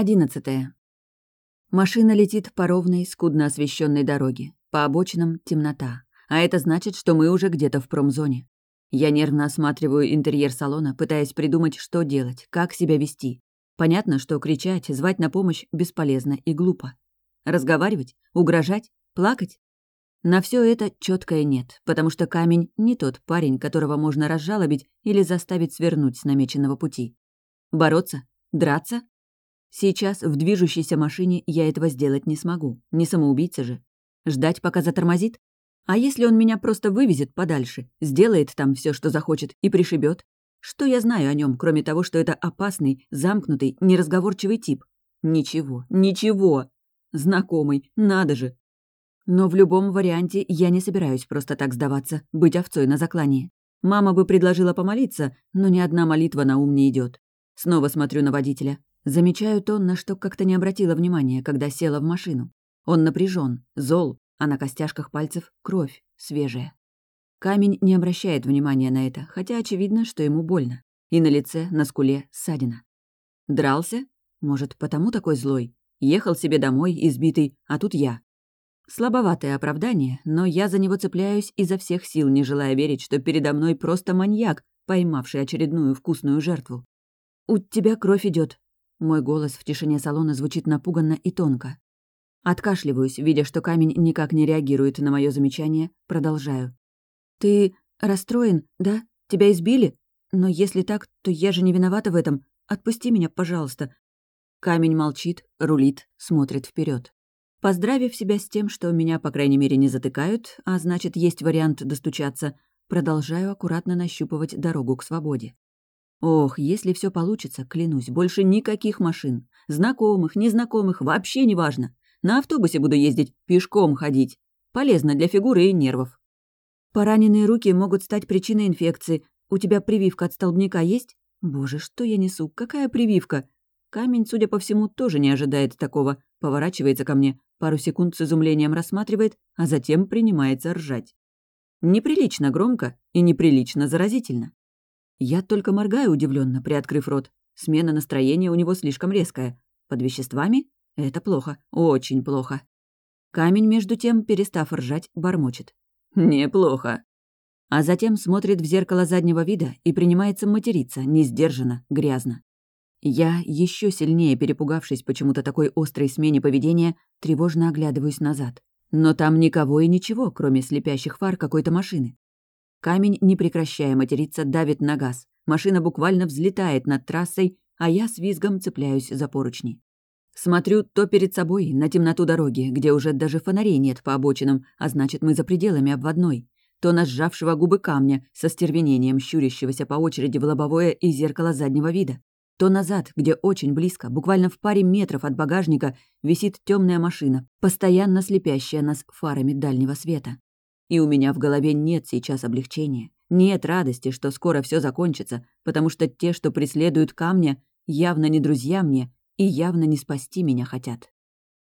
Одиннадцатое. Машина летит по ровной, скудно освещенной дороге. По обочинам темнота. А это значит, что мы уже где-то в промзоне. Я нервно осматриваю интерьер салона, пытаясь придумать, что делать, как себя вести. Понятно, что кричать, звать на помощь бесполезно и глупо. Разговаривать? Угрожать? Плакать? На все это четкое нет, потому что камень не тот парень, которого можно разжалобить или заставить свернуть с намеченного пути. Бороться? Драться? Сейчас в движущейся машине я этого сделать не смогу. Не самоубийца же. Ждать, пока затормозит? А если он меня просто вывезет подальше, сделает там все, что захочет, и пришибет? Что я знаю о нем, кроме того, что это опасный, замкнутый, неразговорчивый тип? Ничего, ничего. Знакомый, надо же. Но в любом варианте я не собираюсь просто так сдаваться, быть овцой на заклании. Мама бы предложила помолиться, но ни одна молитва на ум не идет. Снова смотрю на водителя. Замечаю то, на что как-то не обратила внимания, когда села в машину. Он напряжен, зол, а на костяшках пальцев кровь, свежая. Камень не обращает внимания на это, хотя очевидно, что ему больно. И на лице, на скуле ссадина. Дрался? Может, потому такой злой? Ехал себе домой, избитый, а тут я. Слабоватое оправдание, но я за него цепляюсь изо всех сил, не желая верить, что передо мной просто маньяк, поймавший очередную вкусную жертву. «У тебя кровь идет, мой голос в тишине салона звучит напуганно и тонко. Откашливаюсь, видя, что камень никак не реагирует на мое замечание, продолжаю. «Ты расстроен, да? Тебя избили? Но если так, то я же не виновата в этом. Отпусти меня, пожалуйста». Камень молчит, рулит, смотрит вперед. Поздравив себя с тем, что меня, по крайней мере, не затыкают, а значит, есть вариант достучаться, продолжаю аккуратно нащупывать дорогу к свободе. Ох, если все получится, клянусь, больше никаких машин. Знакомых, незнакомых, вообще не важно. На автобусе буду ездить, пешком ходить. Полезно для фигуры и нервов. Пораненные руки могут стать причиной инфекции. У тебя прививка от столбняка есть? Боже, что я несу? Какая прививка? Камень, судя по всему, тоже не ожидает такого. Поворачивается ко мне, пару секунд с изумлением рассматривает, а затем принимается ржать. Неприлично громко и неприлично заразительно. Я только моргаю удивленно, приоткрыв рот. Смена настроения у него слишком резкая. Под веществами? Это плохо. Очень плохо. Камень, между тем, перестав ржать, бормочет. «Неплохо». А затем смотрит в зеркало заднего вида и принимается материться, несдержанно, грязно. Я, еще сильнее перепугавшись почему-то такой острой смене поведения, тревожно оглядываюсь назад. Но там никого и ничего, кроме слепящих фар какой-то машины. Камень, не прекращая материться, давит на газ. Машина буквально взлетает над трассой, а я с визгом цепляюсь за поручни. Смотрю то перед собой, на темноту дороги, где уже даже фонарей нет по обочинам, а значит, мы за пределами обводной, то на сжавшего губы камня со стервенением щурящегося по очереди в лобовое и зеркало заднего вида, то назад, где очень близко, буквально в паре метров от багажника, висит темная машина, постоянно слепящая нас фарами дальнего света. И у меня в голове нет сейчас облегчения, нет радости, что скоро все закончится, потому что те, что преследуют камня, явно не друзья мне и явно не спасти меня хотят.